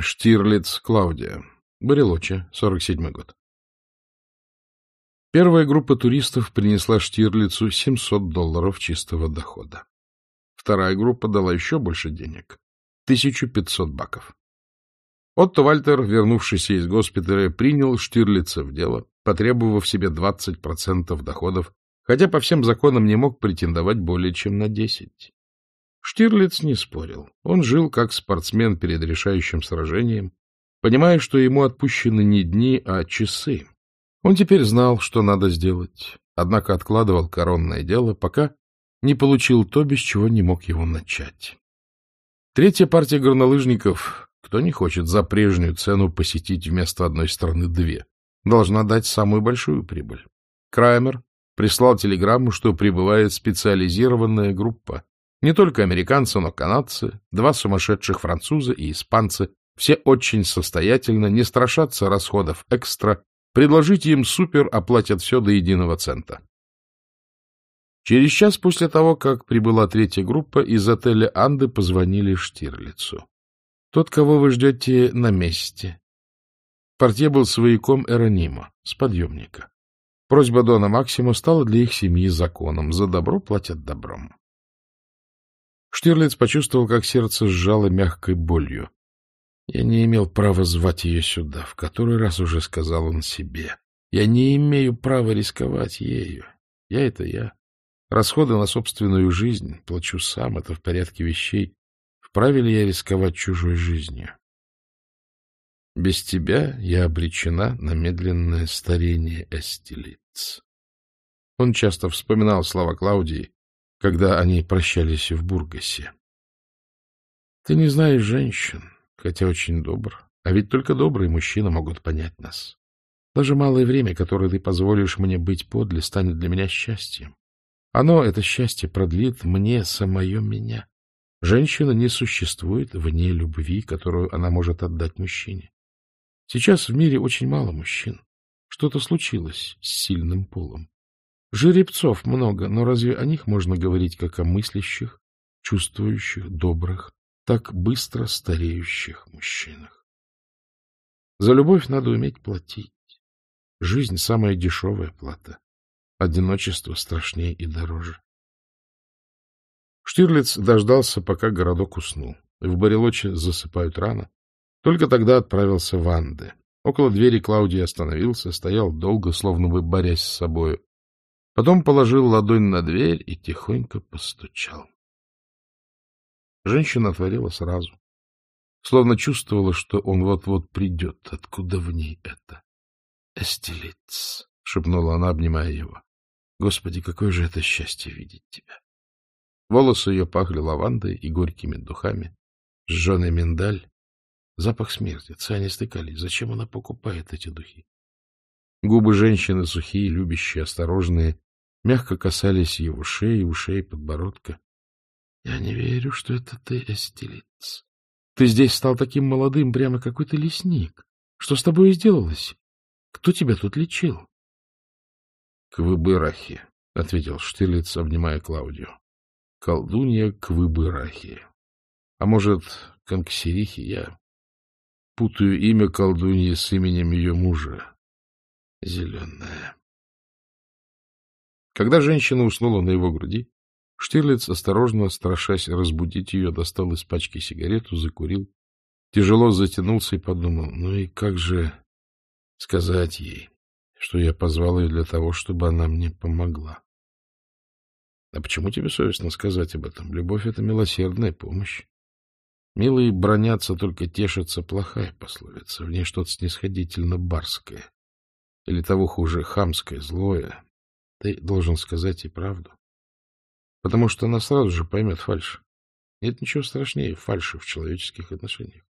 Штирлиц Клаудия. Барелочи, 47 год. Первая группа туристов принесла Штирлицу 700 долларов чистого дохода. Вторая группа дала еще больше денег — 1500 баков. Отто Вальтер, вернувшийся из госпиталя, принял Штирлица в дело, потребовав себе 20% доходов, хотя по всем законам не мог претендовать более чем на 10. Штирлиц не спорил. Он жил как спортсмен перед решающим сражением, понимая, что ему отпущены не дни, а часы. Он теперь знал, что надо сделать, однако откладывал коронное дело, пока не получил то, без чего не мог его начать. Третья партия горнолыжников кто не хочет за прежнюю цену посетить вместо одной страны две? Должна дать самую большую прибыль. Краймер прислал телеграмму, что прибывает специализированная группа. Не только американцы, но канадцы, два сумасшедших француза и испанцы, все очень состоятельно, не страшатся расходов экстра, предложите им супер, оплатят все до единого цента. Через час после того, как прибыла третья группа, из отеля «Анды» позвонили Штирлицу. Тот, кого вы ждете, на месте. Портье был свояком Эронима, с подъемника. Просьба Дона Максима стала для их семьи законом. За добро платят добром. Штирлиц почувствовал, как сердце сжало мягкой болью. Я не имел права звать ее сюда, в который раз уже сказал он себе. Я не имею права рисковать ею. Я — это я. Расходы на собственную жизнь плачу сам, это в порядке вещей. Вправе ли я рисковать чужой жизнью? Без тебя я обречена на медленное старение Эстелиц. Он часто вспоминал слова Клаудии, когда они прощались в Бургасе. Ты не знаешь женщин, хотя очень добр, а ведь только добрые мужчины могут понять нас. Даже малое время, которое ты позволишь мне быть подле, станет для меня счастьем. Оно, это счастье, продлит мне самое меня. Женщина не существует вне любви, которую она может отдать мужчине. Сейчас в мире очень мало мужчин. Что-то случилось с сильным полом. Жеребцов много, но разве о них можно говорить как о мыслящих, чувствующих, добрых, так быстро стареющих мужчинах? За любовь надо уметь платить. Жизнь — самая дешевая плата. Одиночество страшнее и дороже. Штирлиц дождался, пока городок уснул. В Барелоче засыпают рано. Только тогда отправился в Анды. Около двери Клаудии остановился, стоял долго, словно бы борясь с собою. Потом положил ладонь на дверь и тихонько постучал. Женщина отворила сразу. Словно чувствовала, что он вот-вот придет. Откуда в ней это? — Эстелиц, — шепнула она, обнимая его. — Господи, какое же это счастье видеть тебя! Волосы ее пахли лавандой и горькими духами. Сжженный миндаль. Запах смерти, цианистый калий. Зачем она покупает эти духи? Губы женщины сухие, любящие, осторожные, мягко касались его шеи, ушей, подбородка. — Я не верю, что это ты, Эстелиц. Ты здесь стал таким молодым, прямо какой-то лесник. Что с тобой сделалось? Кто тебя тут лечил? — К выбырахе, — ответил Штирлиц, обнимая Клаудию колдунья Квыбырахи. А может, Конксерихи, я путаю имя колдуньи с именем ее мужа. Зеленая. Когда женщина уснула на его груди, Штирлиц, осторожно, страшась разбудить ее, достал из пачки сигарету, закурил, тяжело затянулся и подумал, ну и как же сказать ей, что я позвал ее для того, чтобы она мне помогла. А почему тебе совестно сказать об этом? Любовь — это милосердная помощь. Милые бронятся, только тешатся плохая пословица. В ней что-то снисходительно барское. Или того хуже, хамское, злое. Ты должен сказать и правду. Потому что она сразу же поймет фальшь. Нет ничего страшнее фальши в человеческих отношениях.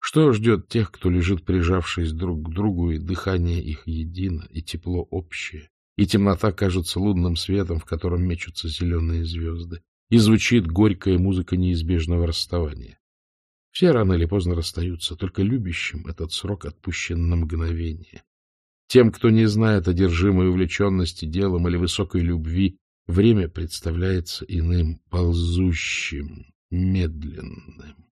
Что ждет тех, кто лежит прижавшись друг к другу, и дыхание их едино, и тепло общее? и темнота кажется лунным светом, в котором мечутся зеленые звезды, и звучит горькая музыка неизбежного расставания. Все рано или поздно расстаются, только любящим этот срок отпущен на мгновение. Тем, кто не знает одержимой увлеченности делом или высокой любви, время представляется иным, ползущим, медленным.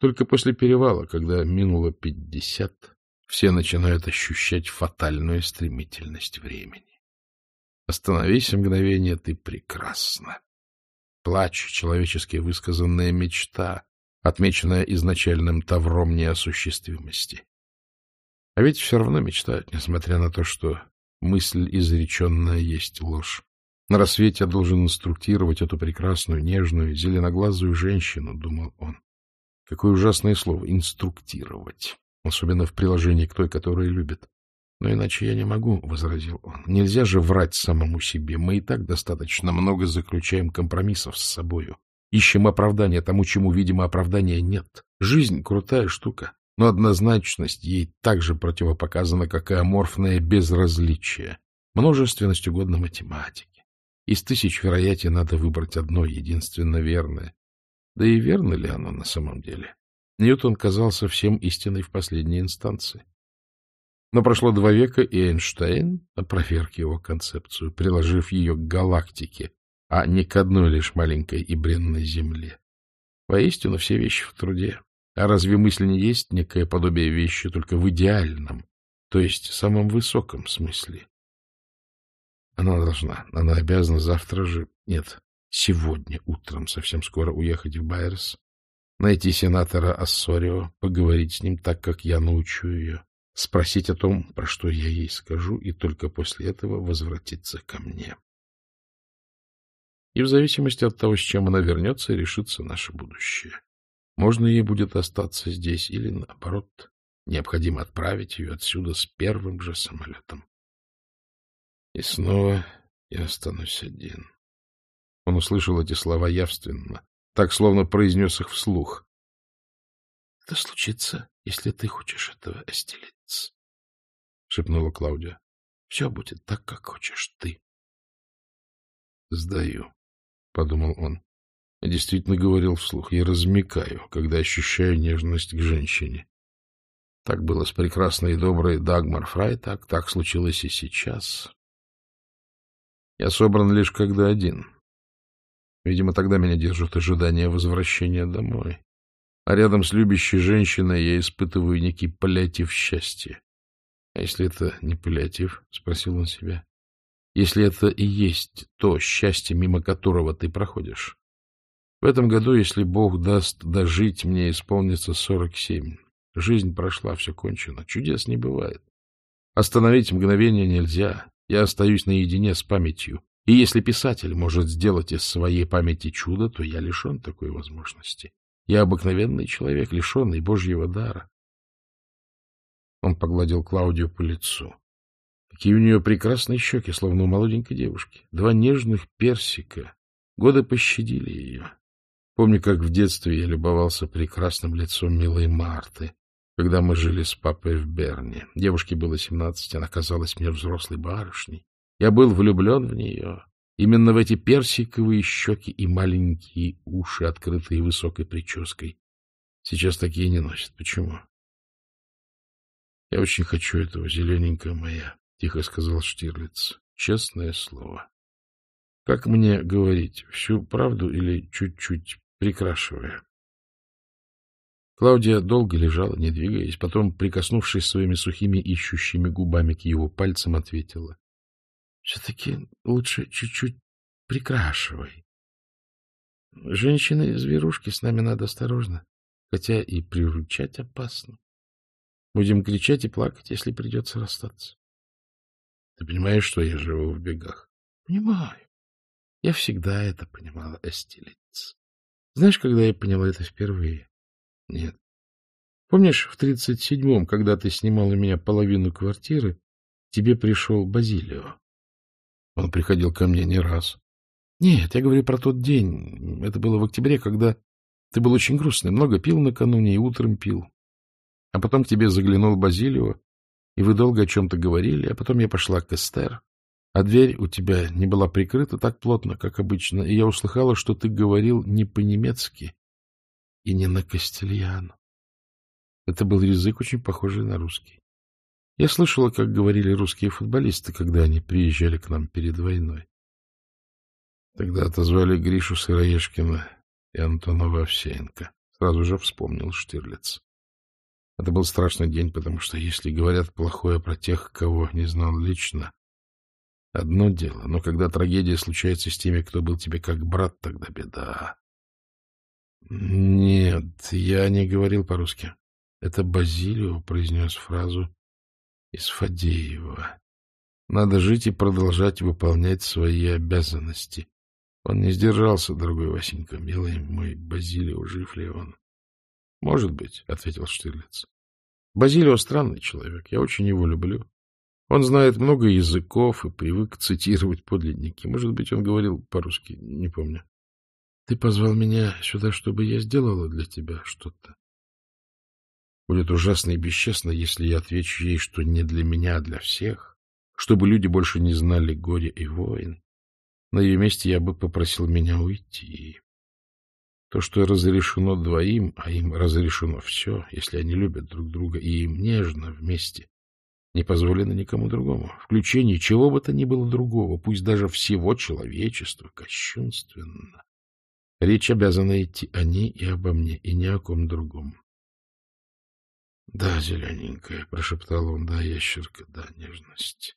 Только после перевала, когда минуло пятьдесят, все начинают ощущать фатальную стремительность времени. Остановись мгновение, ты прекрасна. Плач, человечески высказанная мечта, отмеченная изначальным тавром неосуществимости. А ведь все равно мечтают, несмотря на то, что мысль изреченная есть ложь. На рассвете я должен инструктировать эту прекрасную, нежную, зеленоглазую женщину, — думал он. Какое ужасное слово — инструктировать, особенно в приложении к той, которая любит. Но иначе я не могу, — возразил он. Нельзя же врать самому себе. Мы и так достаточно много заключаем компромиссов с собою. Ищем оправдания тому, чему, видимо, оправдания нет. Жизнь — крутая штука, но однозначность ей так же противопоказана, как и аморфное безразличие. Множественность угодно математики. Из тысяч вероятий надо выбрать одно, единственно верное. Да и верно ли оно на самом деле? Ньютон казался всем истиной в последней инстанции. Но прошло два века, и Эйнштейн опроверг его концепцию, приложив ее к галактике, а не к одной лишь маленькой и бренной Земле. Воистину, все вещи в труде. А разве мысль не есть некое подобие вещи только в идеальном, то есть самом высоком смысле? Она должна, она обязана завтра же, нет, сегодня утром, совсем скоро уехать в Байерс, найти сенатора Ассорио, поговорить с ним так, как я научу ее, спросить о том, про что я ей скажу, и только после этого возвратиться ко мне. И в зависимости от того, с чем она вернется, решится наше будущее. Можно ей будет остаться здесь или, наоборот, необходимо отправить ее отсюда с первым же самолетом. И снова я останусь один. Он услышал эти слова явственно, так, словно произнес их вслух. — Это случится, если ты хочешь этого, Эстелец, — шепнула Клаудия. — Все будет так, как хочешь ты. — Сдаю, — подумал он. Действительно говорил вслух. Я размекаю, когда ощущаю нежность к женщине. Так было с прекрасной и доброй Дагмар Фрайтак, так случилось и сейчас. Я собран лишь когда один. Видимо, тогда меня держит ожидание возвращения домой. А рядом с любящей женщиной я испытываю некий паллиатив счастья. — А если это не паллиатив? — спросил он себя. — Если это и есть то счастье, мимо которого ты проходишь? В этом году, если Бог даст дожить, мне исполнится сорок семь. Жизнь прошла, все кончено. Чудес не бывает. Остановить мгновение нельзя. Я остаюсь наедине с памятью. И если писатель может сделать из своей памяти чудо, то я лишен такой возможности. Я обыкновенный человек, лишенный Божьего дара. Он погладил Клаудию по лицу. Какие у нее прекрасные щеки, словно у молоденькой девушки. Два нежных персика. Годы пощадили ее. Помню, как в детстве я любовался прекрасным лицом милой Марты, когда мы жили с папой в Берне. Девушке было семнадцать, она казалась мне взрослой барышней. Я был влюблен в нее. Именно в эти персиковые щеки и маленькие уши, открытые высокой прической. Сейчас такие не носят. Почему? — Я очень хочу этого, зелененькая моя, — тихо сказал Штирлиц. — Честное слово. — Как мне говорить, всю правду или чуть-чуть прикрашивая? Клаудия долго лежала, не двигаясь, потом, прикоснувшись своими сухими ищущими губами к его пальцам, ответила. Все-таки лучше чуть-чуть прикрашивай. Женщины-зверушки, с нами надо осторожно, хотя и приручать опасно. Будем кричать и плакать, если придется расстаться. Ты понимаешь, что я живу в бегах? Понимаю. Я всегда это понимала, Эстилиц. Знаешь, когда я поняла это впервые? Нет. Помнишь, в тридцать седьмом, когда ты снимал у меня половину квартиры, тебе пришел Базилио? Он приходил ко мне не раз. Нет, я говорю про тот день. Это было в октябре, когда ты был очень грустный, много пил накануне и утром пил. А потом к тебе заглянул Базилио, и вы долго о чем-то говорили, а потом я пошла к Эстер, а дверь у тебя не была прикрыта так плотно, как обычно, и я услыхала, что ты говорил не по-немецки и не на кастильяно. Это был язык, очень похожий на русский. Я слышала, как говорили русские футболисты, когда они приезжали к нам перед войной. Тогда отозвали Гришу Сыроежкина и Антонова Овсеенко, — Сразу же вспомнил Штирлиц. Это был страшный день, потому что если говорят плохое про тех, кого не знал лично, одно дело, но когда трагедия случается с теми, кто был тебе как брат, тогда беда. Нет, я не говорил по-русски. Это Базилио произнес фразу из Фадеева. Надо жить и продолжать выполнять свои обязанности. Он не сдержался, дорогой Васенька, милый мой Базилио, жив ли он? — Может быть, — ответил Штирлиц. — Базилио странный человек, я очень его люблю. Он знает много языков и привык цитировать подлинники. Может быть, он говорил по-русски, не помню. Ты позвал меня сюда, чтобы я сделала для тебя что-то. Будет ужасно и бесчестно, если я отвечу ей, что не для меня, а для всех, чтобы люди больше не знали горя и войн. На ее месте я бы попросил меня уйти. То, что разрешено двоим, а им разрешено все, если они любят друг друга и им нежно вместе, не позволено никому другому. Включение чего бы то ни было другого, пусть даже всего человечества, кощунственно. Речь обязана идти о ней и обо мне, и ни о ком другом. — Да, зелененькая, — прошептал он, — да, ящерка, да, нежность.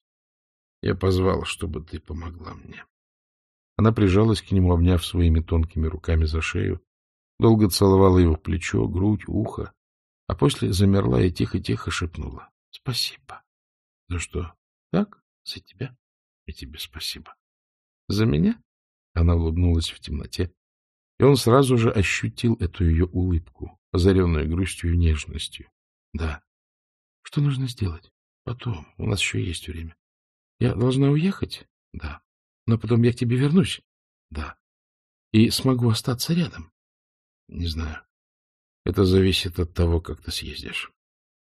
Я позвал, чтобы ты помогла мне. Она прижалась к нему, обняв своими тонкими руками за шею, долго целовала его плечо, грудь, ухо, а после замерла и тихо-тихо шепнула. — Спасибо. — За что? — Так, за тебя. И тебе спасибо. — За меня? Она улыбнулась в темноте, и он сразу же ощутил эту ее улыбку, озаренную грустью и нежностью. — Да. — Что нужно сделать? — Потом. У нас еще есть время. — Я должна уехать? — Да. Но потом я к тебе вернусь? — Да. И смогу остаться рядом? — Не знаю. Это зависит от того, как ты съездишь.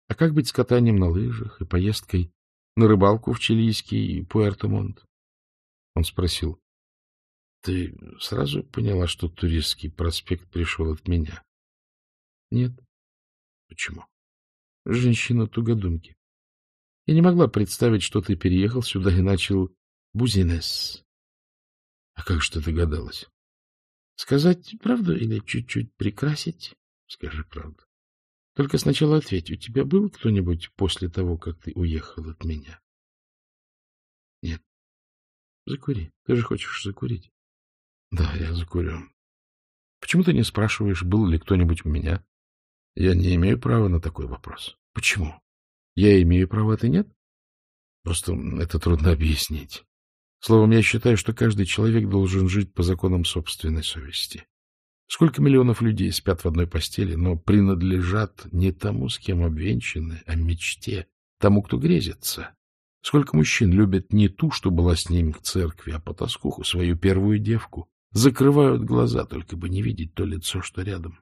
А как быть с катанием на лыжах и поездкой на рыбалку в чилийский Пуэрто-Монт? Он спросил. — Ты сразу поняла, что туристский проспект пришел от меня? — Нет. — Почему? — Женщина тугодумки. Я не могла представить, что ты переехал сюда и начал Бузинес. А как же ты догадалась? Сказать правду или чуть-чуть прикрасить? Скажи правду. Только сначала ответь, у тебя был кто-нибудь после того, как ты уехал от меня? Нет. Закури. Ты же хочешь закурить. Да, я закурю. Почему ты не спрашиваешь, был ли кто-нибудь у меня? Я не имею права на такой вопрос. Почему? Я имею право, а ты нет? Просто это трудно объяснить. Словом, я считаю, что каждый человек должен жить по законам собственной совести. Сколько миллионов людей спят в одной постели, но принадлежат не тому, с кем обвенчаны, а мечте, тому, кто грезится. Сколько мужчин любят не ту, что была с ним в церкви, а потаскуху, свою первую девку, закрывают глаза, только бы не видеть то лицо, что рядом.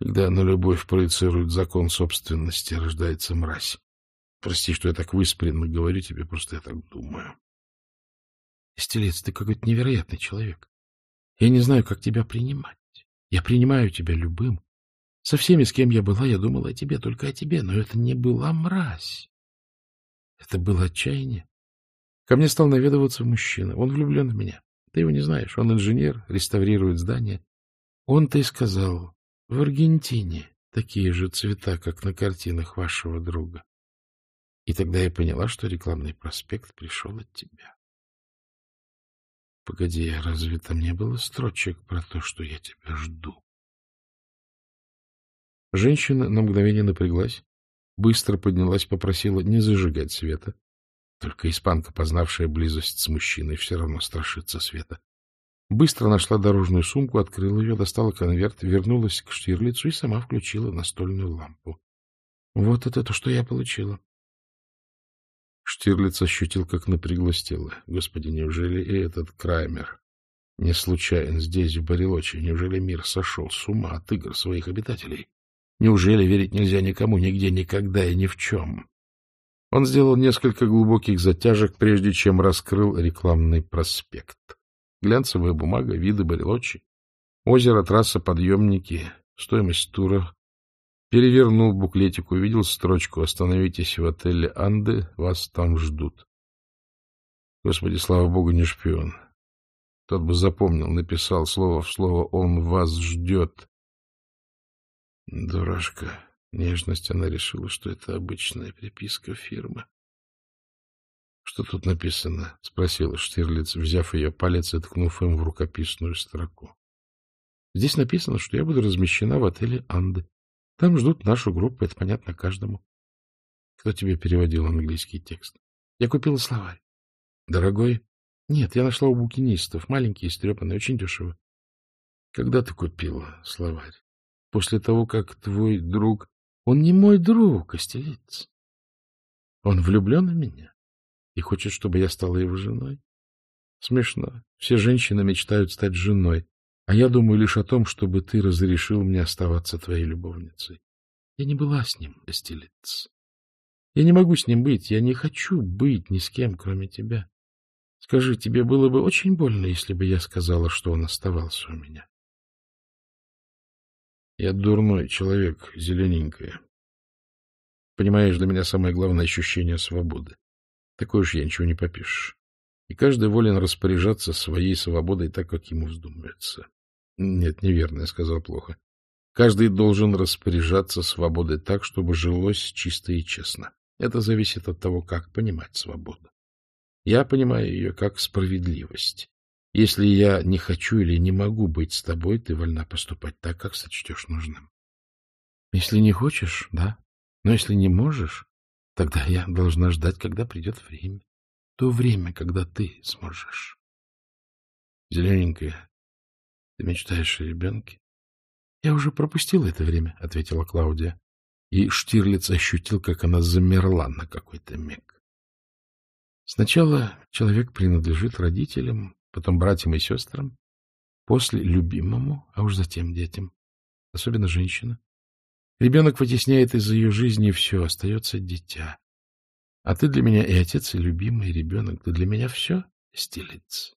Когда на любовь проецирует закон собственности, рождается мразь. Прости, что я так выспренно говорю тебе, просто я так думаю. Истелец, ты какой-то невероятный человек. Я не знаю, как тебя принимать. Я принимаю тебя любым. Со всеми, с кем я была, я думала о тебе, только о тебе, но это не была мразь. Это было отчаяние. Ко мне стал наведываться мужчина. Он влюблен в меня. Ты его не знаешь. Он инженер, реставрирует здание. Он-то и сказал, в Аргентине такие же цвета, как на картинах вашего друга. И тогда я поняла, что рекламный проспект пришел от тебя. Погоди, а разве там не было строчек про то, что я тебя жду? Женщина на мгновение напряглась, быстро поднялась, попросила не зажигать света. Только испанка, познавшая близость с мужчиной, все равно страшится света. Быстро нашла дорожную сумку, открыла ее, достала конверт, вернулась к Штирлицу и сама включила настольную лампу. — Вот это то, что я получила. Штирлиц ощутил, как напряглось тело. Господи, неужели и этот Краймер не случайен здесь, в Барелоче? Неужели мир сошел с ума от игр своих обитателей? Неужели верить нельзя никому, нигде, никогда и ни в чем? Он сделал несколько глубоких затяжек, прежде чем раскрыл рекламный проспект. Глянцевая бумага, виды Барелочи, озеро, трасса, подъемники, стоимость тура Перевернул буклетик, увидел строчку «Остановитесь в отеле Анды, вас там ждут». Господи, слава богу, не шпион. Тот бы запомнил, написал слово в слово «Он вас ждет». Дурашка. Нежность она решила, что это обычная приписка фирмы. — Что тут написано? — спросила Штирлиц, взяв ее палец и ткнув им в рукописную строку. — Здесь написано, что я буду размещена в отеле «Анды». Там ждут нашу группу, это понятно каждому. Кто тебе переводил английский текст? Я купила словарь. Дорогой? Нет, я нашла у букинистов. Маленький, истрепанный, очень дешево. Когда ты купила словарь? После того, как твой друг... Он не мой друг, Костелец. Он влюблен в меня и хочет, чтобы я стала его женой. Смешно. Все женщины мечтают стать женой, а я думаю лишь о том, чтобы ты разрешил мне оставаться твоей любовницей. Я не была с ним, Костелец. Я не могу с ним быть, я не хочу быть ни с кем, кроме тебя. Скажи, тебе было бы очень больно, если бы я сказала, что он оставался у меня? Я дурной человек, зелененькая. Понимаешь, для меня самое главное ощущение свободы. Такое уж я ничего не попишешь. И каждый волен распоряжаться своей свободой так, как ему вздумается. Нет, неверно, я сказал плохо. Каждый должен распоряжаться свободой так, чтобы жилось чисто и честно. Это зависит от того, как понимать свободу. Я понимаю ее как справедливость. Если я не хочу или не могу быть с тобой, ты вольна поступать так, как сочтешь нужным. Если не хочешь, да. Но если не можешь, тогда я должна ждать, когда придет время. То время, когда ты сможешь. Зелененькая, ты мечтаешь о ребенке? Я уже пропустила это время, — ответила Клаудия и Штирлиц ощутил, как она замерла на какой-то миг. Сначала человек принадлежит родителям, потом братьям и сестрам, после любимому, а уж затем детям, особенно женщина. Ребенок вытесняет из ее жизни все, остается дитя. А ты для меня и отец, и любимый, ребенок. Ты для меня все, стелец.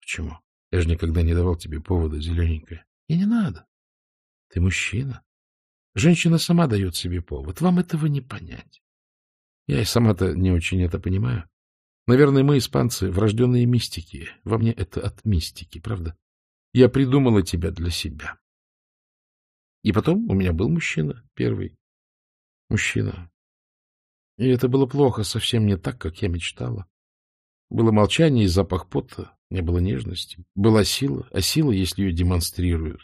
Почему? Я же никогда не давал тебе повода, зелененькая. И не надо. Ты мужчина. Женщина сама дает себе повод. Вам этого не понять. Я и сама-то не очень это понимаю. Наверное, мы, испанцы, врожденные мистики. Во мне это от мистики, правда? Я придумала тебя для себя. И потом у меня был мужчина, первый. Мужчина. И это было плохо, совсем не так, как я мечтала. Было молчание и запах пота, не было нежности. Была сила, а сила, если ее демонстрируют,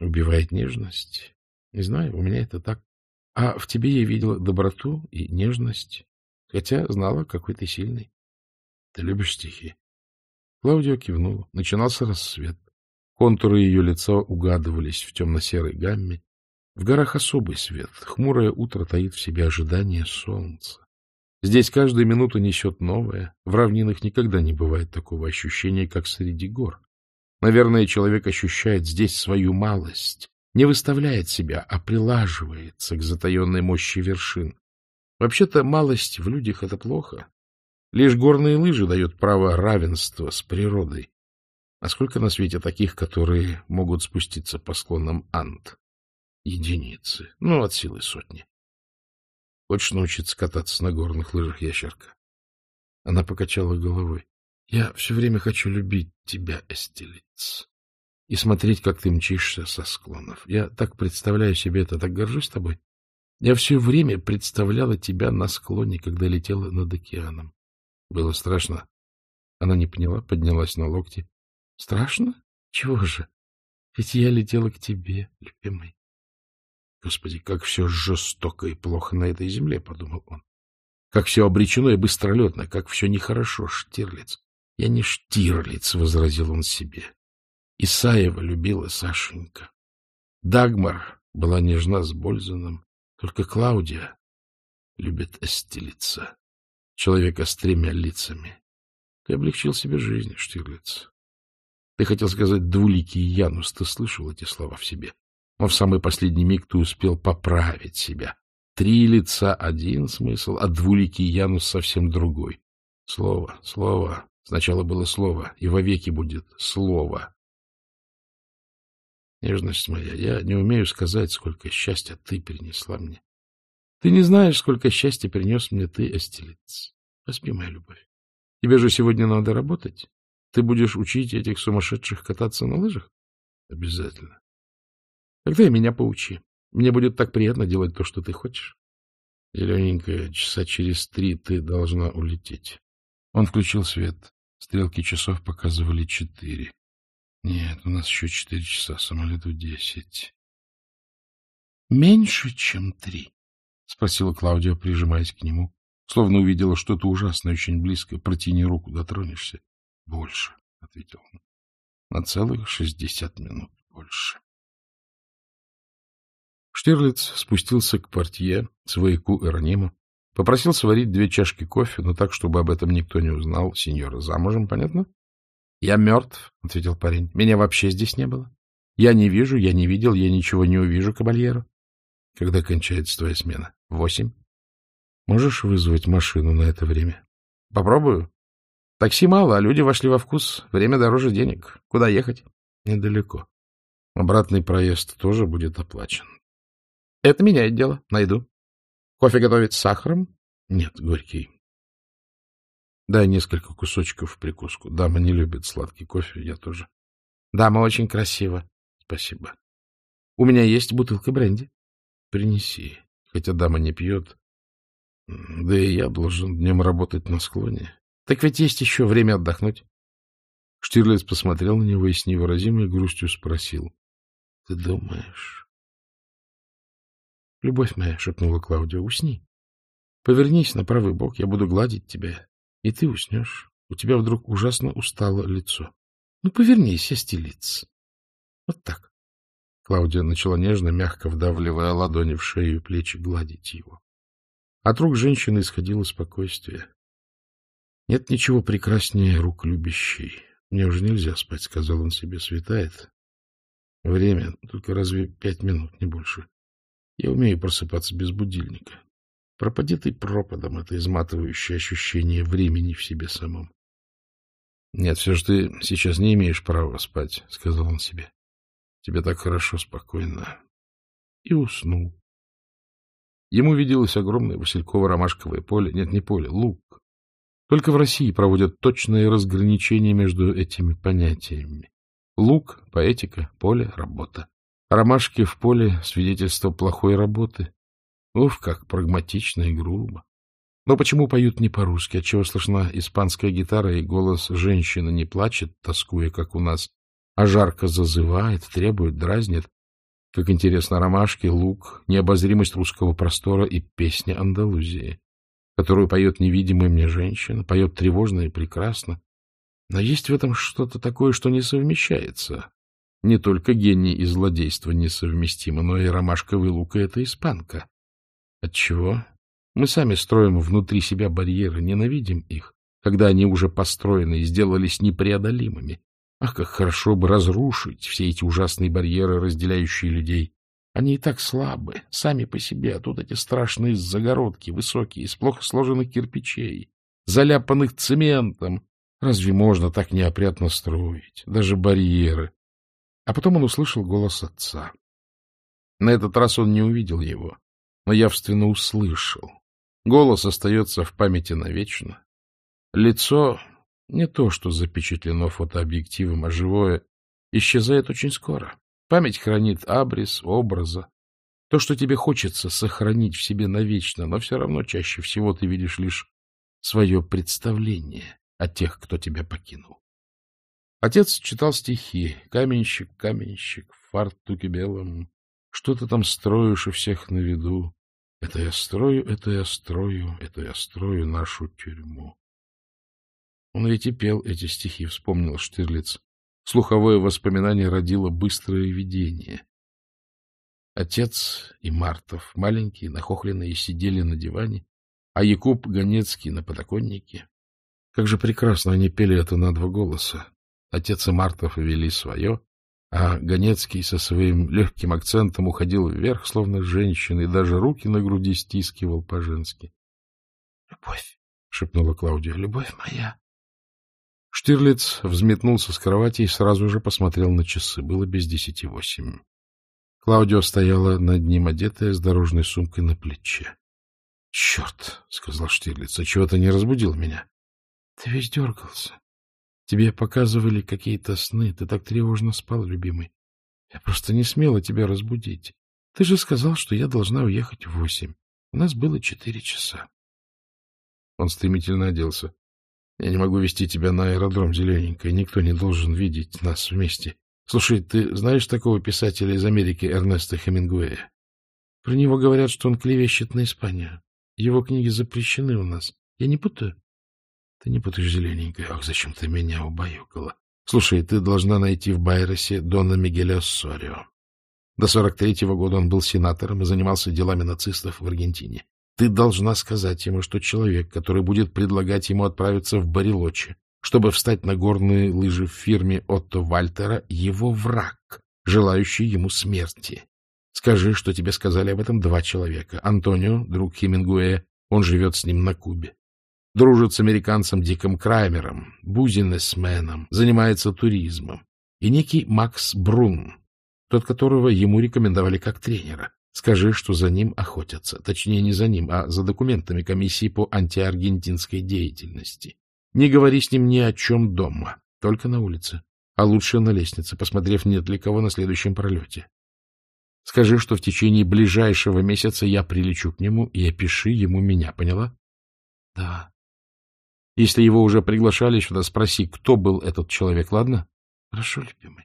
убивает нежность. Не знаю, у меня это так. А в тебе я видела доброту и нежность, хотя знала, какой ты сильный. Ты любишь стихи? Клаудио кивнула. Начинался рассвет. Контуры ее лица угадывались в темно-серой гамме. В горах особый свет. Хмурое утро таит в себе ожидание солнца. Здесь каждая минута несет новое. В равнинах никогда не бывает такого ощущения, как среди гор. Наверное, человек ощущает здесь свою малость, не выставляет себя, а прилаживается к затаенной мощи вершин. Вообще-то малость в людях — это плохо. Лишь горные лыжи дают право равенства с природой. А сколько на свете таких, которые могут спуститься по склонам Ант? Единицы. Ну, от силы сотни. Хочешь научиться кататься на горных лыжах, ящерка? Она покачала головой. Я все время хочу любить тебя, Эстелиц и смотреть, как ты мчишься со склонов. Я так представляю себе это, так горжусь тобой. Я все время представляла тебя на склоне, когда летела над океаном. Было страшно. Она не поняла, поднялась на локти. Страшно? Чего же? Ведь я летела к тебе, любимый. Господи, как все жестоко и плохо на этой земле, — подумал он. Как все обречено и быстролетно, как все нехорошо, Штирлиц. Я не Штирлиц, — возразил он себе. Исаева любила Сашенька. Дагмар была нежна с Бользаном. Только Клаудия любит Эстелица, человека с тремя лицами. Ты облегчил себе жизнь, Штирлиц. Ты хотел сказать «двуликий Янус», ты слышал эти слова в себе. Но в самый последний миг ты успел поправить себя. Три лица — один смысл, а двуликий Янус — совсем другой. Слово, слово. Сначала было слово, и вовеки будет слово. Нежность моя, я не умею сказать, сколько счастья ты принесла мне. Ты не знаешь, сколько счастья принес мне ты, Эстелиц. Поспи, моя любовь. Тебе же сегодня надо работать. Ты будешь учить этих сумасшедших кататься на лыжах? Обязательно. Тогда и меня поучи. Мне будет так приятно делать то, что ты хочешь. Зелененькая, часа через три ты должна улететь. Он включил свет. Стрелки часов показывали четыре. Нет, у нас еще четыре часа, самолету десять. — Меньше, чем три? — спросила Клаудия, прижимаясь к нему, словно увидела что-то ужасное очень близко. Протяни руку, дотронешься. — Больше, — ответил он. — На целых шестьдесят минут больше. Штирлиц спустился к портье, свояку Эрониму, попросил сварить две чашки кофе, но так, чтобы об этом никто не узнал. Сеньора замужем, понятно? — Я мертв, — ответил парень. — Меня вообще здесь не было. Я не вижу, я не видел, я ничего не увижу, кабальеро. — Когда кончается твоя смена? — Восемь. — Можешь вызвать машину на это время? — Попробую. Такси мало, а люди вошли во вкус. Время дороже денег. Куда ехать? — Недалеко. Обратный проезд тоже будет оплачен. Это меняет дело. Найду. Кофе готовить с сахаром? Нет, горький. Дай несколько кусочков в прикуску. Дама не любит сладкий кофе, я тоже. Дама очень красиво. Спасибо. У меня есть бутылка бренди. Принеси. Хотя дама не пьет. Да и я должен днем работать на склоне. Так ведь есть еще время отдохнуть. Штирлиц посмотрел на него и с невыразимой грустью спросил. — Ты думаешь, — Любовь моя, — шепнула Клаудия, — усни. Повернись на правый бок, я буду гладить тебя, и ты уснешь. У тебя вдруг ужасно устало лицо. Ну, повернись, стелиц. Вот так. Клаудия начала нежно, мягко вдавливая ладони в шею и плечи, гладить его. От рук женщины исходило спокойствие. Нет ничего прекраснее рук любящей. Мне уже нельзя спать, — сказал он себе, — светает. Время, только разве пять минут, не больше. Я умею просыпаться без будильника. Пропади ты пропадом это изматывающее ощущение времени в себе самом. — Нет, все же ты сейчас не имеешь права спать, — сказал он себе. — Тебе так хорошо, спокойно. И уснул. Ему виделось огромное васильково-ромашковое поле. Нет, не поле, луг. Только в России проводят точное разграничение между этими понятиями. Луг — поэтика, поле — работа. Ромашки в поле — свидетельство плохой работы. Уф, как прагматично и грубо. Но почему поют не по-русски? Отчего слышна испанская гитара, и голос женщины не плачет, тоскуя, как у нас, а жарко зазывает, требует, дразнит? Как интересно, ромашки, лук, необозримость русского простора и песня Андалузии, которую поет невидимая мне женщина, поет тревожно и прекрасно. Но есть в этом что-то такое, что не совмещается. Не только гений и злодейство несовместимы, но и ромашковый лук — это испанка. Отчего? Мы сами строим внутри себя барьеры, ненавидим их, когда они уже построены и сделались непреодолимыми. Ах, как хорошо бы разрушить все эти ужасные барьеры, разделяющие людей. Они и так слабы, сами по себе, а тут эти страшные загородки, высокие, из плохо сложенных кирпичей, заляпанных цементом. Разве можно так неопрятно строить? Даже барьеры. А потом он услышал голос отца. На этот раз он не увидел его, но явственно услышал. Голос остается в памяти навечно. Лицо не то, что запечатлено фотообъективом, а живое, исчезает очень скоро. Память хранит абрис, образа. То, что тебе хочется сохранить в себе навечно, но все равно чаще всего ты видишь лишь свое представление о тех, кто тебя покинул. Отец читал стихи. Каменщик, каменщик, в фартуке белом. Что ты там строишь у всех на виду? Это я строю, это я строю, это я строю нашу тюрьму. Он ведь и пел эти стихи, вспомнил Штирлиц. Слуховое воспоминание родило быстрое видение. Отец и Мартов, маленькие, нахохленные, сидели на диване, а Якуб Ганецкий на подоконнике. Как же прекрасно они пели это на два голоса. Отец и Мартов вели свое, а Ганецкий со своим легким акцентом уходил вверх, словно женщина, и даже руки на груди стискивал по-женски. — Любовь, — шепнула Клаудия, — любовь моя. Штирлиц взметнулся с кровати и сразу же посмотрел на часы. Было без десяти восемь. Клаудио стояла над ним, одетая с дорожной сумкой на плече. — Черт, — сказал Штирлиц, — а чего ты не разбудил меня? — Ты весь дергался. Тебе показывали какие-то сны. Ты так тревожно спал, любимый. Я просто не смела тебя разбудить. Ты же сказал, что я должна уехать в восемь. У нас было четыре часа. Он стремительно оделся. Я не могу вести тебя на аэродром, зелененькая. Никто не должен видеть нас вместе. Слушай, ты знаешь такого писателя из Америки Эрнеста Хемингуэя? Про него говорят, что он клевещет на Испанию. Его книги запрещены у нас. Я не путаю? Ты не путаешь, зелененькая. Ах, зачем ты меня убаюкала? Слушай, ты должна найти в Байросе Дона Мигеля Сорио. До 43-го года он был сенатором и занимался делами нацистов в Аргентине. Ты должна сказать ему, что человек, который будет предлагать ему отправиться в Барилочи, чтобы встать на горные лыжи в фирме Отто Вальтера, его враг, желающий ему смерти. Скажи, что тебе сказали об этом два человека. Антонио, друг Хемингуэя, он живет с ним на Кубе. Дружит с американцем Диком Краймером, бузинесменом, занимается туризмом. И некий Макс Брун, тот, которого ему рекомендовали как тренера. Скажи, что за ним охотятся. Точнее, не за ним, а за документами комиссии по антиаргентинской деятельности. Не говори с ним ни о чем дома, только на улице. А лучше на лестнице, посмотрев, нет ли кого на следующем пролете. Скажи, что в течение ближайшего месяца я прилечу к нему и опиши ему меня, поняла? — Да. Если его уже приглашали сюда, спроси, кто был этот человек, ладно? — Хорошо, любимый.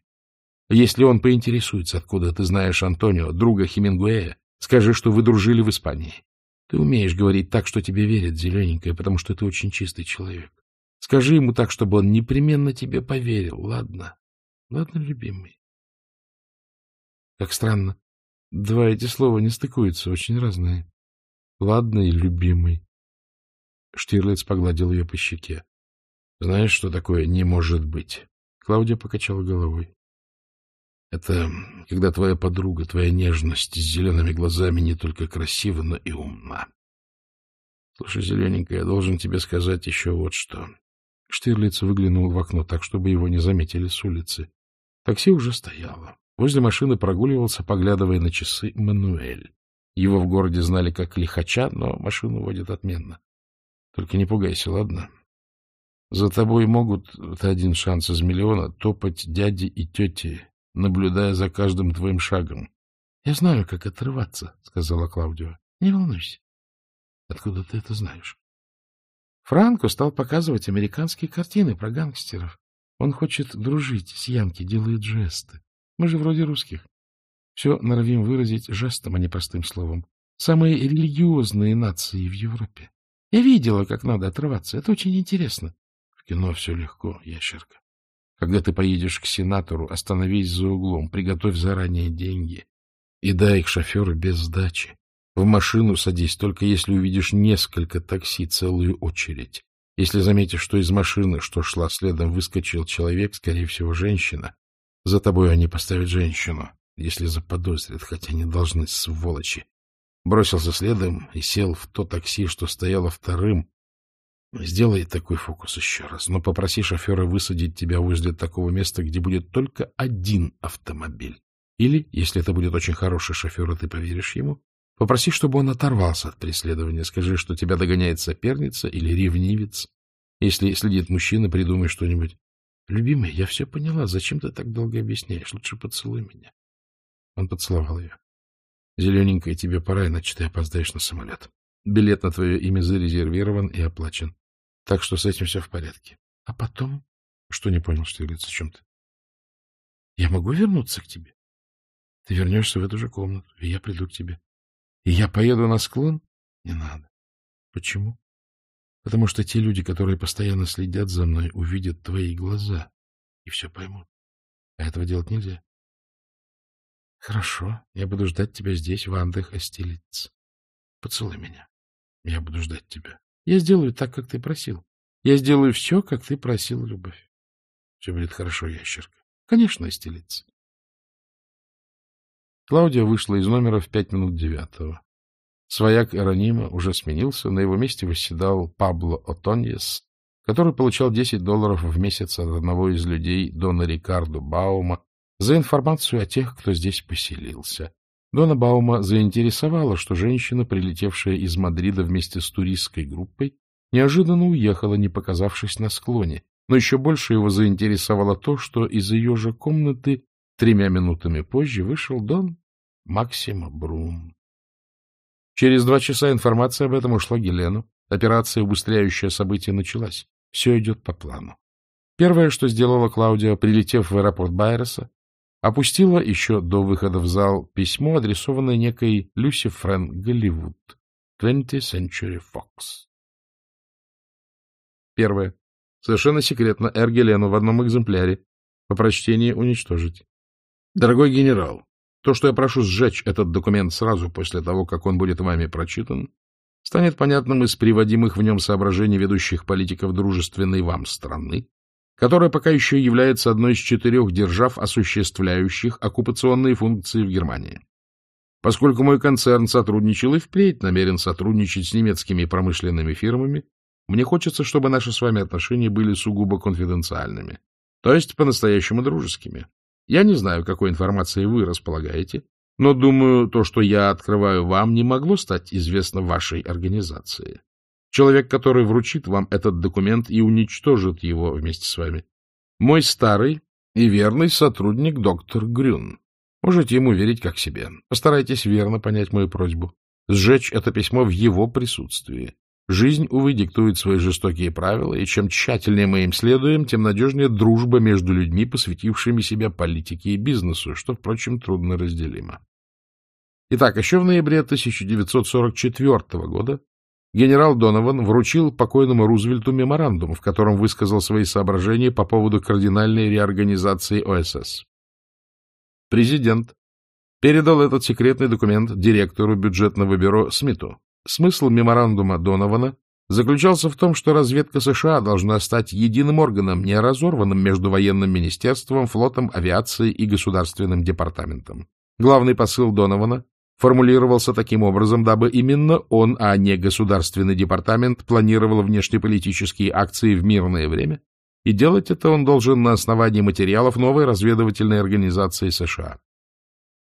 Если он поинтересуется, откуда ты знаешь Антонио, друга Хемингуэя, скажи, что вы дружили в Испании. Ты умеешь говорить так, что тебе верят, зелененькая, потому что ты очень чистый человек. Скажи ему так, чтобы он непременно тебе поверил, ладно? Ладно, любимый. Как странно. Два эти слова не стыкуются, очень разные. Ладно и любимый. Штирлиц погладил ее по щеке. Знаешь, что такое «не может быть»? Клаудия покачала головой. Это когда твоя подруга, твоя нежность с зелеными глазами не только красива, но и умна. Слушай, зелененькая, я должен тебе сказать еще вот что. Штирлиц выглянул в окно так, чтобы его не заметили с улицы. Такси уже стояло. Возле машины прогуливался, поглядывая на часы, Мануэль. Его в городе знали как лихача, но машину водит отменно. Только не пугайся, ладно? За тобой могут, это один шанс из миллиона, топать дяди и тети, наблюдая за каждым твоим шагом. — Я знаю, как отрываться, — сказала Клаудио. — Не волнуйся. — Откуда ты это знаешь? Франко стал показывать американские картины про гангстеров. Он хочет дружить с Янки, делает жесты. Мы же вроде русских. Все норовим выразить жестом, а не простым словом. Самые религиозные нации в Европе. Я видела, как надо отрываться. Это очень интересно. В кино все легко, ящерка. Когда ты поедешь к сенатору, остановись за углом, приготовь заранее деньги и дай их шоферу без сдачи. В машину садись, только если увидишь несколько такси, целую очередь. Если заметишь, что из машины, что шла следом, выскочил человек, скорее всего, женщина, за тобой они поставят женщину, если заподозрят, хотя не должны, сволочи. Бросился следом и сел в то такси, что стояло вторым, Сделай такой фокус еще раз, но попроси шофера высадить тебя возле такого места, где будет только один автомобиль. Или, если это будет очень хороший шофер, и ты поверишь ему, попроси, чтобы он оторвался от преследования. Скажи, что тебя догоняет соперница или ревнивец. Если следит мужчина, придумай что-нибудь. Любимый, я все поняла. Зачем ты так долго объясняешь? Лучше поцелуй меня. Он поцеловал ее. Зелененькая, тебе пора, иначе ты опоздаешь на самолет. Билет на твое имя зарезервирован и оплачен. Так что с этим все в порядке. А потом... Что не понял, Штирлиц, о чем ты? Я могу вернуться к тебе? Ты вернешься в эту же комнату, и я приду к тебе. И я поеду на склон? Не надо. Почему? Потому что те люди, которые постоянно следят за мной, увидят твои глаза и все поймут. А этого делать нельзя. Хорошо, я буду ждать тебя здесь, в Андах, Остилиц. Поцелуй меня. Я буду ждать тебя. Я сделаю так, как ты просил. Я сделаю все, как ты просил, Любовь. Все будет хорошо, ящерка. Конечно, истелится. Клаудия вышла из номера в пять минут девятого. Свояк Эронима уже сменился, на его месте восседал Пабло Отоньес, который получал 10 долларов в месяц от одного из людей, Дона Рикардо Баума, за информацию о тех, кто здесь поселился. Дона Баума заинтересовало, что женщина, прилетевшая из Мадрида вместе с туристской группой, неожиданно уехала, не показавшись на склоне. Но еще больше его заинтересовало то, что из ее же комнаты Тремя минутами позже вышел Дон Максима Брум. Через два часа информация об этом ушла Гелену. Операция, убыстряющая события, началась. Все идет по плану. Первое, что сделала Клаудия, прилетев в аэропорт Байреса, опустила еще до выхода в зал письмо, адресованное некой Люси Френ Голливуд, 20th Century Fox. Первое. Совершенно секретно Эр Гелену в одном экземпляре. По прочтении уничтожить. Дорогой генерал, то, что я прошу сжечь этот документ сразу после того, как он будет вами прочитан, станет понятным из приводимых в нем соображений ведущих политиков дружественной вам страны, которая пока еще является одной из четырех держав, осуществляющих оккупационные функции в Германии. Поскольку мой концерн сотрудничал и впредь намерен сотрудничать с немецкими промышленными фирмами, мне хочется, чтобы наши с вами отношения были сугубо конфиденциальными, то есть по-настоящему дружескими. Я не знаю, какой информацией вы располагаете, но, думаю, то, что я открываю вам, не могло стать известно вашей организации. Человек, который вручит вам этот документ и уничтожит его вместе с вами. Мой старый и верный сотрудник доктор Грюн. Можете ему верить как себе. Постарайтесь верно понять мою просьбу. Сжечь это письмо в его присутствии. Жизнь, увы, диктует свои жестокие правила, и чем тщательнее мы им следуем, тем надежнее дружба между людьми, посвятившими себя политике и бизнесу, что, впрочем, трудно разделимо. Итак, еще в ноябре 1944 года генерал Донован вручил покойному Рузвельту меморандум, в котором высказал свои соображения по поводу кардинальной реорганизации ОСС. Президент передал этот секретный документ директору бюджетного бюро Смиту. Смысл меморандума Донована заключался в том, что разведка США должна стать единым органом, не разорванным между военным министерством, флотом, авиацией и государственным департаментом. Главный посыл Донована формулировался таким образом, дабы именно он, а не государственный департамент, планировал внешнеполитические акции в мирное время, и делать это он должен на основании материалов новой разведывательной организации США.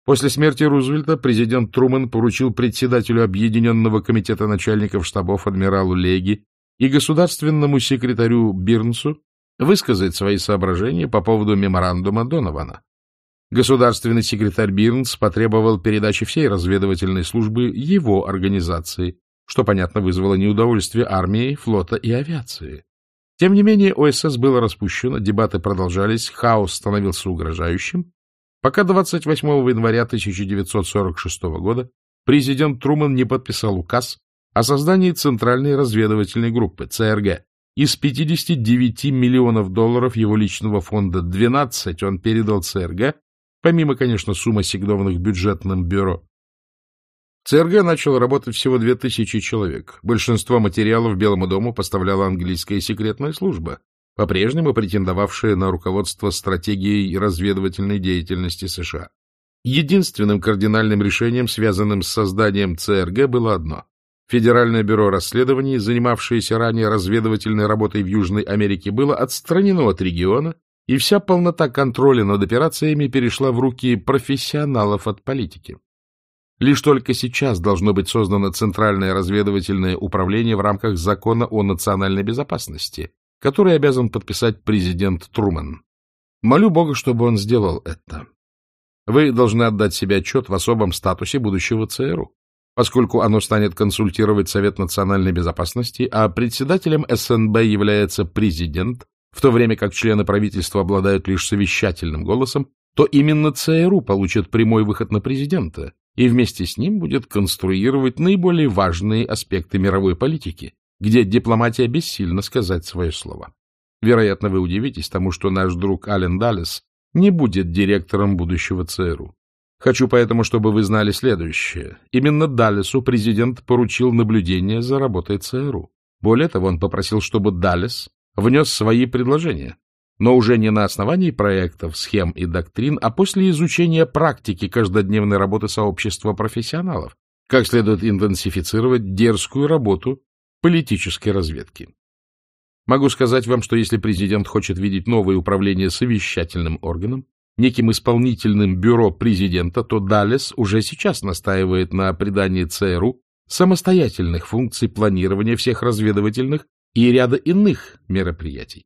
После смерти Рузвельта президент Трумэн поручил председателю Объединенного комитета начальников штабов адмиралу Леги и государственному секретарю Бирнсу высказать свои соображения по поводу меморандума Донована. Государственный секретарь Бирнс потребовал передачи всей разведывательной службы его организации, что, понятно, вызвало неудовольствие армии, флота и авиации. Тем не менее, ОСС было распущено, дебаты продолжались, хаос становился угрожающим, пока 28 января 1946 года президент Труман не подписал указ о создании Центральной разведывательной группы ЦРГ. Из 59 миллионов долларов его личного фонда 12 он передал ЦРГ, помимо, конечно, сумм ассигнованных бюджетным бюро. ЦРГ начал работать всего 2000 человек. Большинство материалов Белому дому поставляла английская секретная служба, по-прежнему претендовавшая на руководство стратегией разведывательной деятельности США. Единственным кардинальным решением, связанным с созданием ЦРГ, было одно. Федеральное бюро расследований, занимавшееся ранее разведывательной работой в Южной Америке, было отстранено от региона, и вся полнота контроля над операциями перешла в руки профессионалов от политики. Лишь только сейчас должно быть создано Центральное разведывательное управление в рамках закона о национальной безопасности, который обязан подписать президент Трумэн. Молю Бога, чтобы он сделал это. Вы должны отдать себе отчет в особом статусе будущего ЦРУ, поскольку оно станет консультировать Совет национальной безопасности, а председателем СНБ является президент, в то время как члены правительства обладают лишь совещательным голосом, то именно ЦРУ получит прямой выход на президента и вместе с ним будет конструировать наиболее важные аспекты мировой политики, где дипломатия бессильна сказать свое слово. Вероятно, вы удивитесь тому, что наш друг Ален Даллес не будет директором будущего ЦРУ. Хочу поэтому, чтобы вы знали следующее. Именно Даллесу президент поручил наблюдение за работой ЦРУ. Более того, он попросил, чтобы Даллес внес свои предложения, но уже не на основании проектов, схем и доктрин, а после изучения практики каждодневной работы сообщества профессионалов, как следует интенсифицировать дерзкую работу политической разведки. Могу сказать вам, что если президент хочет видеть новое управление совещательным органом, неким исполнительным бюро президента, то Даллес уже сейчас настаивает на придании ЦРУ самостоятельных функций планирования всех разведывательных и ряда иных мероприятий.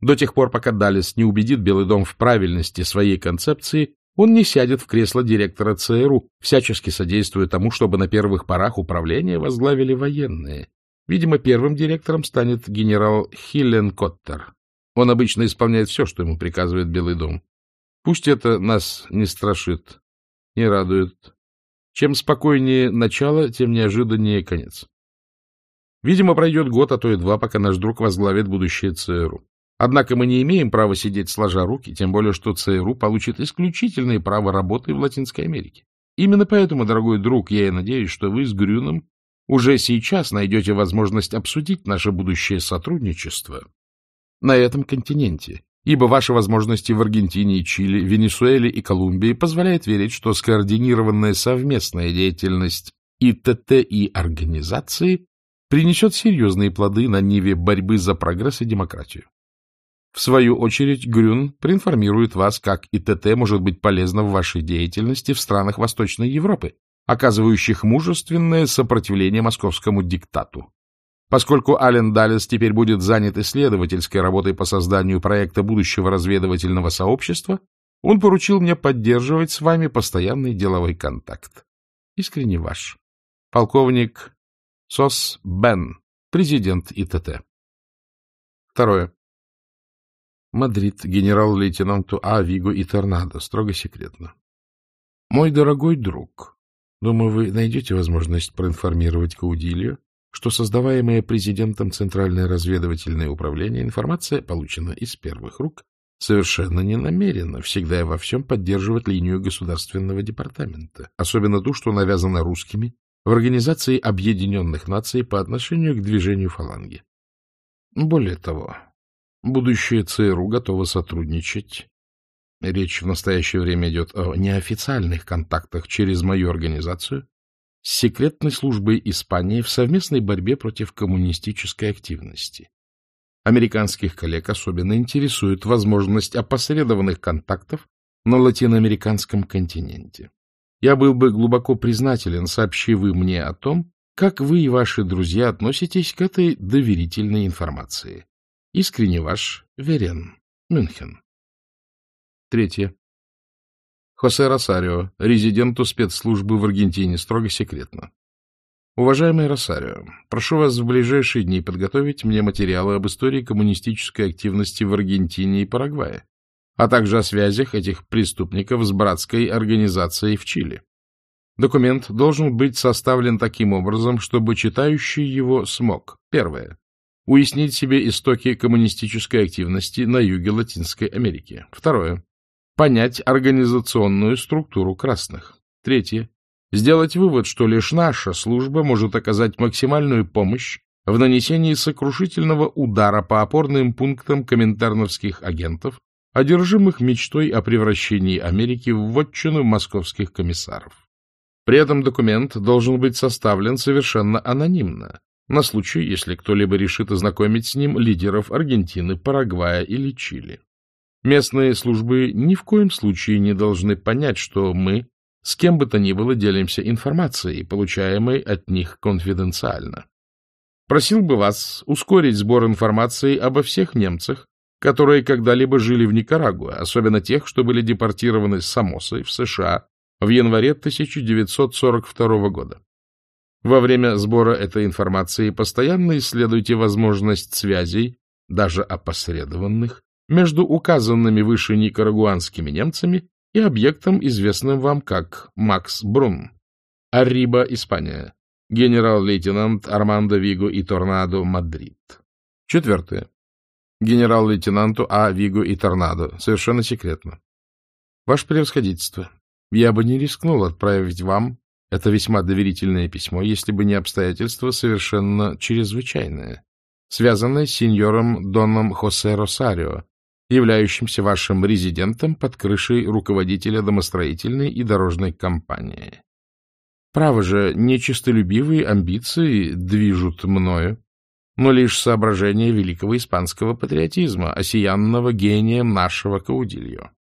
До тех пор, пока Даллес не убедит Белый дом в правильности своей концепции, он не сядет в кресло директора ЦРУ, всячески содействуя тому, чтобы на первых порах управления возглавили военные. Видимо, первым директором станет генерал Хиллен Коттер. Он обычно исполняет все, что ему приказывает Белый дом. Пусть это нас не страшит, не радует. Чем спокойнее начало, тем неожиданнее конец. Видимо, пройдет год, а то и два, пока наш друг возглавит будущее ЦРУ. Однако мы не имеем права сидеть сложа руки, тем более, что ЦРУ получит исключительное право работы в Латинской Америке. Именно поэтому, дорогой друг, я и надеюсь, что вы с Грюном уже сейчас найдете возможность обсудить наше будущее сотрудничество на этом континенте, ибо ваши возможности в Аргентине Чили, Венесуэле и Колумбии позволяют верить, что скоординированная совместная деятельность ИТТ и организации принесет серьезные плоды на ниве борьбы за прогресс и демократию. В свою очередь, Грюн проинформирует вас, как ИТТ может быть полезно в вашей деятельности в странах Восточной Европы, оказывающих мужественное сопротивление московскому диктату. Поскольку Ален Даллес теперь будет занят исследовательской работой по созданию проекта будущего разведывательного сообщества, он поручил мне поддерживать с вами постоянный деловой контакт. Искренне ваш. Полковник Сос Бен, президент ИТТ. Второе. Мадрид, генерал-лейтенанту А. Виго и Торнадо, строго секретно. Мой дорогой друг, думаю, вы найдете возможность проинформировать Каудилью, что создаваемое президентом Центральное разведывательное управление информация получена из первых рук, совершенно не намеренно всегда и во всем поддерживать линию государственного департамента, особенно ту, что навязана русскими в Организации Объединенных Наций по отношению к движению фаланги. Более того, Будущее ЦРУ готово сотрудничать. Речь в настоящее время идет о неофициальных контактах через мою организацию с секретной службой Испании в совместной борьбе против коммунистической активности. Американских коллег особенно интересует возможность опосредованных контактов на латиноамериканском континенте. Я был бы глубоко признателен, сообщи вы мне о том, как вы и ваши друзья относитесь к этой доверительной информации. Искренне ваш, Верен, Мюнхен. Третье. Хосе Росарио, резиденту спецслужбы в Аргентине, строго секретно. Уважаемый Росарио, прошу вас в ближайшие дни подготовить мне материалы об истории коммунистической активности в Аргентине и Парагвае, а также о связях этих преступников с братской организацией в Чили. Документ должен быть составлен таким образом, чтобы читающий его смог. Первое уяснить себе истоки коммунистической активности на юге Латинской Америки. Второе. Понять организационную структуру красных. Третье. Сделать вывод, что лишь наша служба может оказать максимальную помощь в нанесении сокрушительного удара по опорным пунктам коминтерновских агентов, одержимых мечтой о превращении Америки в вотчину московских комиссаров. При этом документ должен быть составлен совершенно анонимно, на случай, если кто-либо решит ознакомить с ним лидеров Аргентины, Парагвая или Чили. Местные службы ни в коем случае не должны понять, что мы с кем бы то ни было делимся информацией, получаемой от них конфиденциально. Просил бы вас ускорить сбор информации обо всех немцах, которые когда-либо жили в Никарагуа, особенно тех, что были депортированы с Самосой в США в январе 1942 года. Во время сбора этой информации постоянно исследуйте возможность связей, даже опосредованных, между указанными выше никарагуанскими немцами и объектом, известным вам как Макс Брун. Арриба, Испания. Генерал-лейтенант Армандо Виго и Торнадо, Мадрид. Четвертое. Генерал-лейтенанту А. Виго и Торнадо. Совершенно секретно. Ваше превосходительство, я бы не рискнул отправить вам это весьма доверительное письмо, если бы не обстоятельство совершенно чрезвычайное, связанное с сеньором Доном Хосе Росарио, являющимся вашим резидентом под крышей руководителя домостроительной и дорожной компании. Право же, нечистолюбивые амбиции движут мною, но лишь соображение великого испанского патриотизма, осиянного гением нашего Каудильо.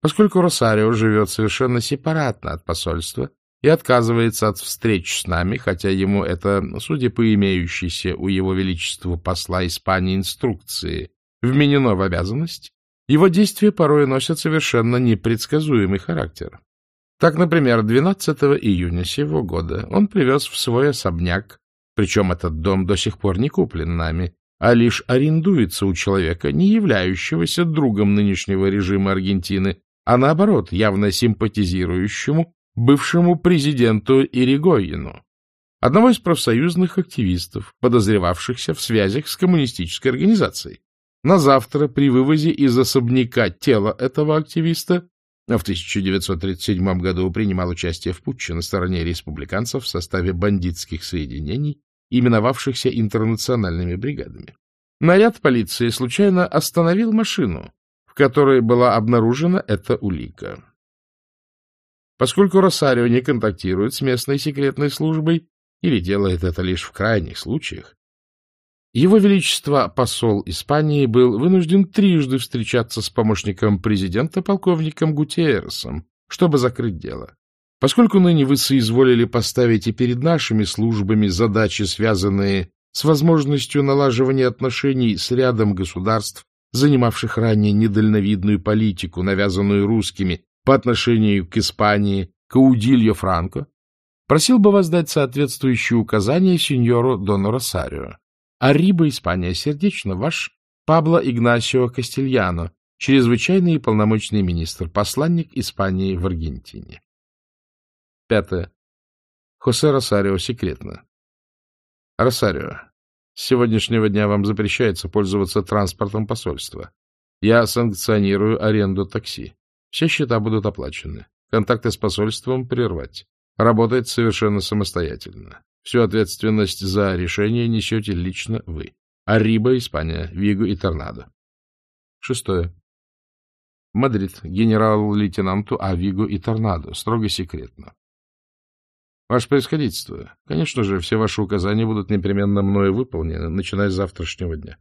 Поскольку Росарио живет совершенно сепаратно от посольства, и отказывается от встреч с нами, хотя ему это, судя по имеющейся у его величества посла Испании инструкции, вменено в обязанность, его действия порой носят совершенно непредсказуемый характер. Так, например, 12 июня сего года он привез в свой особняк, причем этот дом до сих пор не куплен нами, а лишь арендуется у человека, не являющегося другом нынешнего режима Аргентины, а наоборот, явно симпатизирующему бывшему президенту Иригоину, одного из профсоюзных активистов, подозревавшихся в связях с коммунистической организацией. На завтра при вывозе из особняка тела этого активиста в 1937 году принимал участие в путче на стороне республиканцев в составе бандитских соединений, именовавшихся интернациональными бригадами. Наряд полиции случайно остановил машину, в которой была обнаружена эта улика. Поскольку Росарио не контактирует с местной секретной службой или делает это лишь в крайних случаях, его Величество, посол Испании, был вынужден трижды встречаться с помощником президента, полковником Гутиерресом, чтобы закрыть дело. Поскольку ныне вы соизволили поставить и перед нашими службами задачи, связанные с возможностью налаживания отношений с рядом государств, занимавших ранее недальновидную политику, навязанную русскими по отношению к Испании, Каудильо Франко, просил бы вас дать соответствующие указания сеньору Дону Росарио. Ариба, Испания, сердечно ваш Пабло Игнасио Кастильяно, чрезвычайный и полномочный министр, посланник Испании в Аргентине. Пятое. Хосе Росарио секретно. Росарио, с сегодняшнего дня вам запрещается пользоваться транспортом посольства. Я санкционирую аренду такси. Все счета будут оплачены. Контакты с посольством прервать. Работает совершенно самостоятельно. Всю ответственность за решение несете лично вы. Ариба, Испания, Виго и Торнадо. Шестое. Мадрид, генерал-лейтенанту Авиго и Торнадо, строго секретно. Ваше происходительство, конечно же, все ваши указания будут непременно мною выполнены, начиная с завтрашнего дня.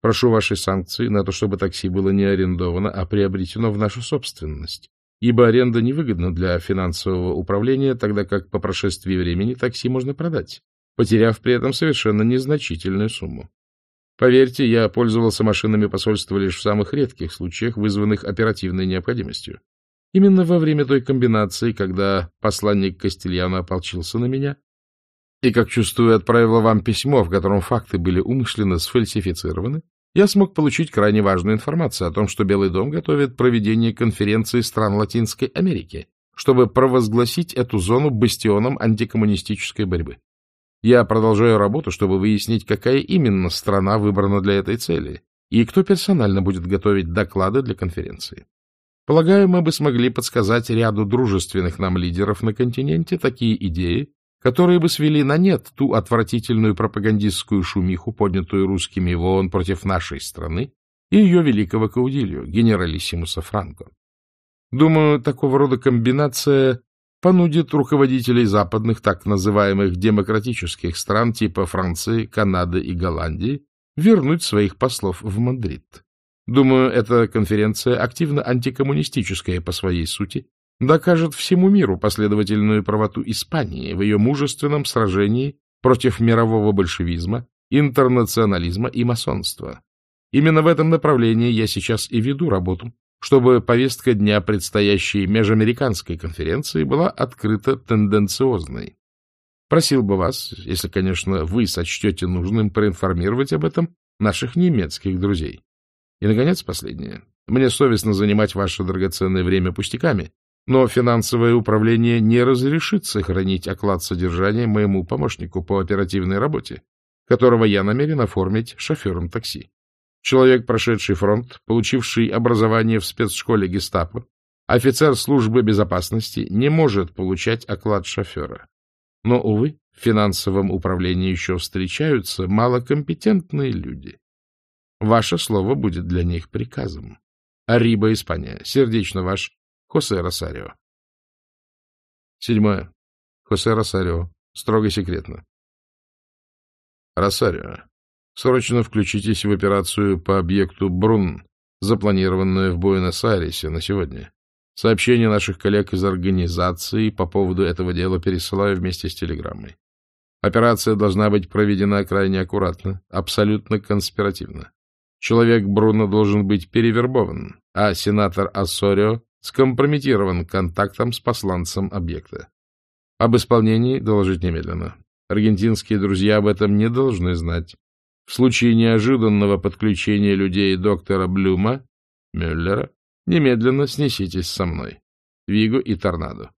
Прошу вашей санкции на то, чтобы такси было не арендовано, а приобретено в нашу собственность ибо аренда невыгодна для финансового управления, тогда как по прошествии времени такси можно продать, потеряв при этом совершенно незначительную сумму. Поверьте, я пользовался машинами посольства лишь в самых редких случаях, вызванных оперативной необходимостью. Именно во время той комбинации, когда посланник Кастильяно ополчился на меня, и, как чувствую, отправила вам письмо, в котором факты были умышленно сфальсифицированы, я смог получить крайне важную информацию о том, что Белый дом готовит проведение конференции стран Латинской Америки, чтобы провозгласить эту зону бастионом антикоммунистической борьбы. Я продолжаю работу, чтобы выяснить, какая именно страна выбрана для этой цели и кто персонально будет готовить доклады для конференции. Полагаю, мы бы смогли подсказать ряду дружественных нам лидеров на континенте такие идеи, которые бы свели на нет ту отвратительную пропагандистскую шумиху, поднятую русскими в ООН против нашей страны и ее великого каудилью, генералиссимуса Франко. Думаю, такого рода комбинация понудит руководителей западных так называемых демократических стран типа Франции, Канады и Голландии вернуть своих послов в Мадрид. Думаю, эта конференция активно антикоммунистическая по своей сути докажет всему миру последовательную правоту Испании в ее мужественном сражении против мирового большевизма, интернационализма и масонства. Именно в этом направлении я сейчас и веду работу, чтобы повестка дня предстоящей межамериканской конференции была открыта тенденциозной. Просил бы вас, если, конечно, вы сочтете нужным проинформировать об этом наших немецких друзей. И, наконец, последнее. Мне совестно занимать ваше драгоценное время пустяками, но финансовое управление не разрешит сохранить оклад содержания моему помощнику по оперативной работе, которого я намерен оформить шофером такси. Человек, прошедший фронт, получивший образование в спецшколе гестапо, офицер службы безопасности не может получать оклад шофера. Но, увы, в финансовом управлении еще встречаются малокомпетентные люди. Ваше слово будет для них приказом. Ариба, Испания. Сердечно ваш Хосе Росарио. Седьмое. Хосе Росарио. Строго секретно. Росарио, срочно включитесь в операцию по объекту Брун, запланированную в Буэнос-Айресе на сегодня. Сообщение наших коллег из организации по поводу этого дела пересылаю вместе с телеграммой. Операция должна быть проведена крайне аккуратно, абсолютно конспиративно. Человек Бруно должен быть перевербован, а сенатор Ассорио скомпрометирован контактом с посланцем объекта. Об исполнении доложить немедленно. Аргентинские друзья об этом не должны знать. В случае неожиданного подключения людей доктора Блюма, Мюллера, немедленно снеситесь со мной. Виго и Торнадо.